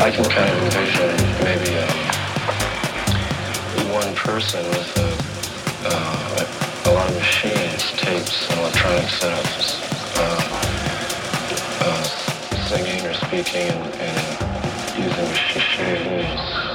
I can kind of envision maybe uh, one person with a, uh, a, lot of machines, tapes, and electronic setups, uh, uh, singing or speaking and, and using machines.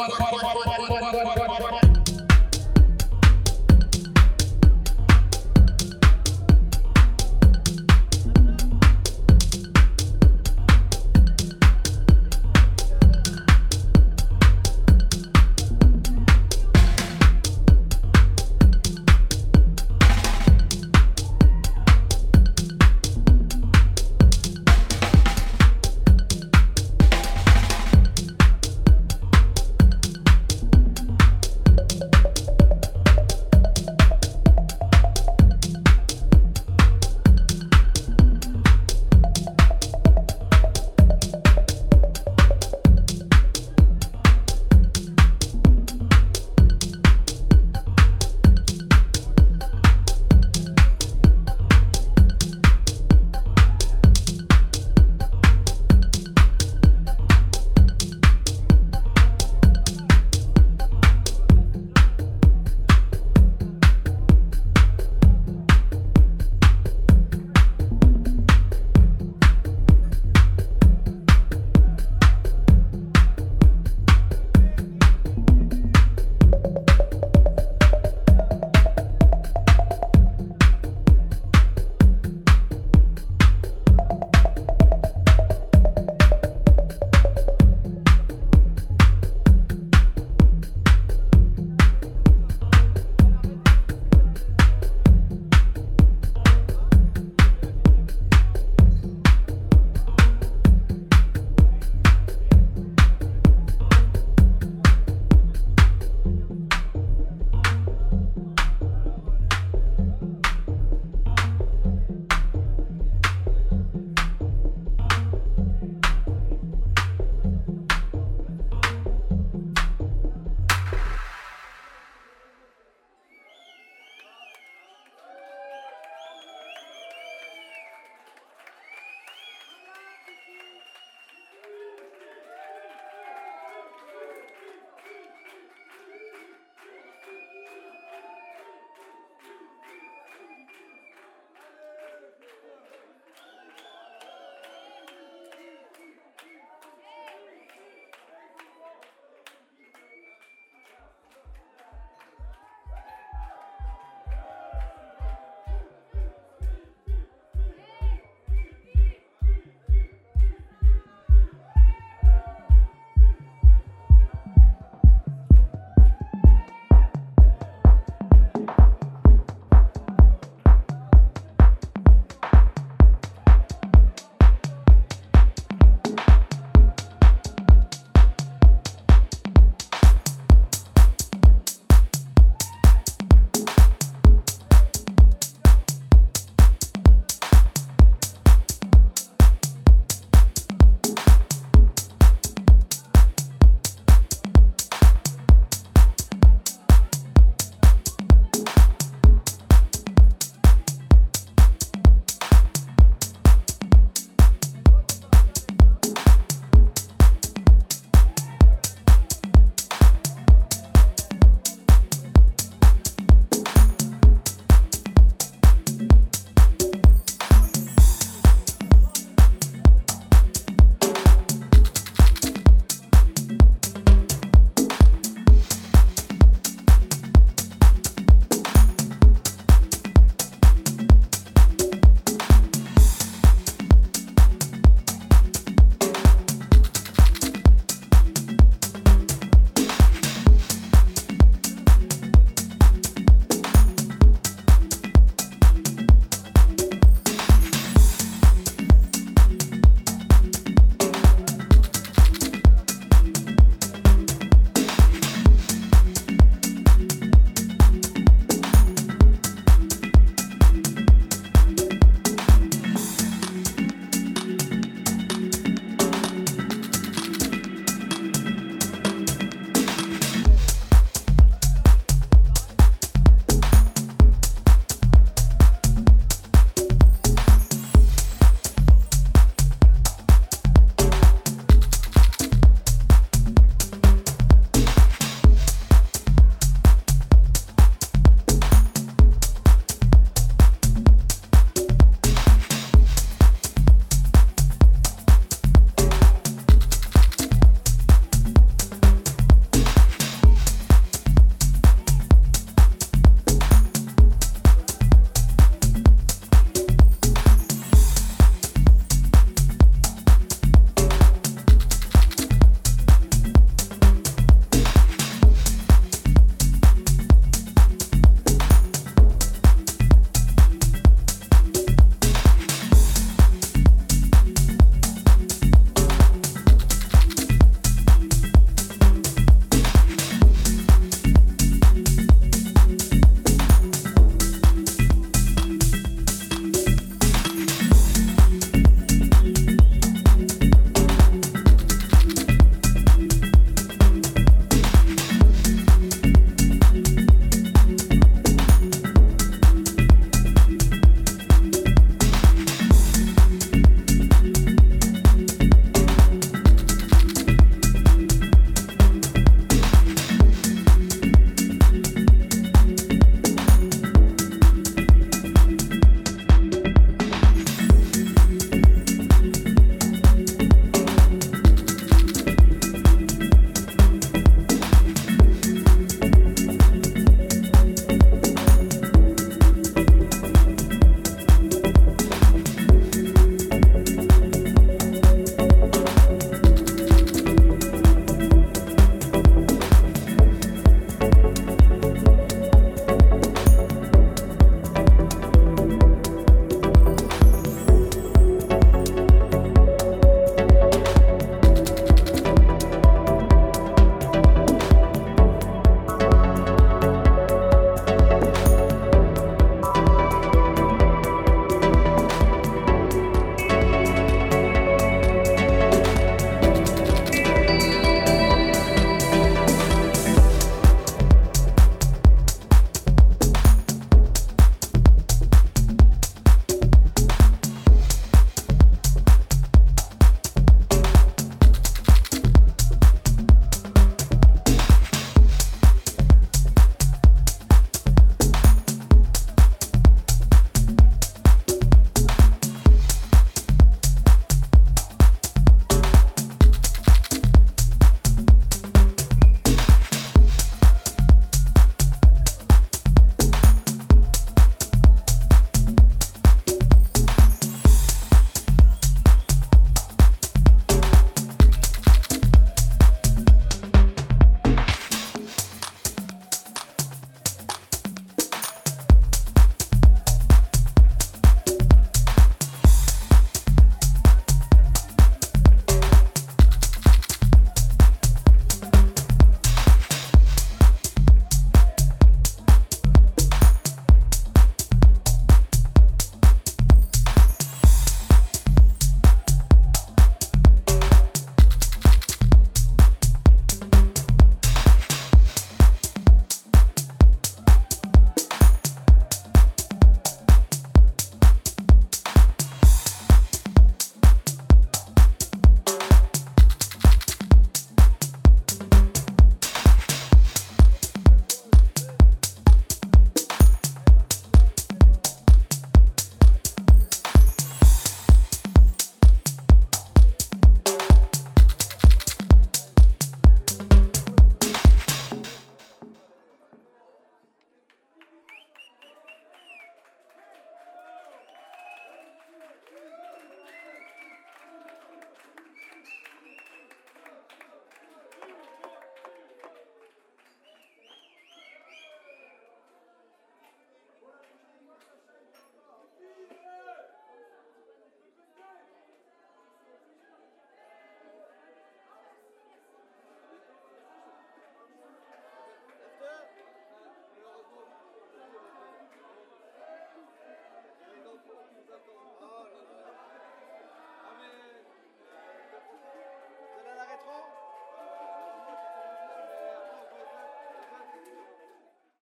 Bye-bye.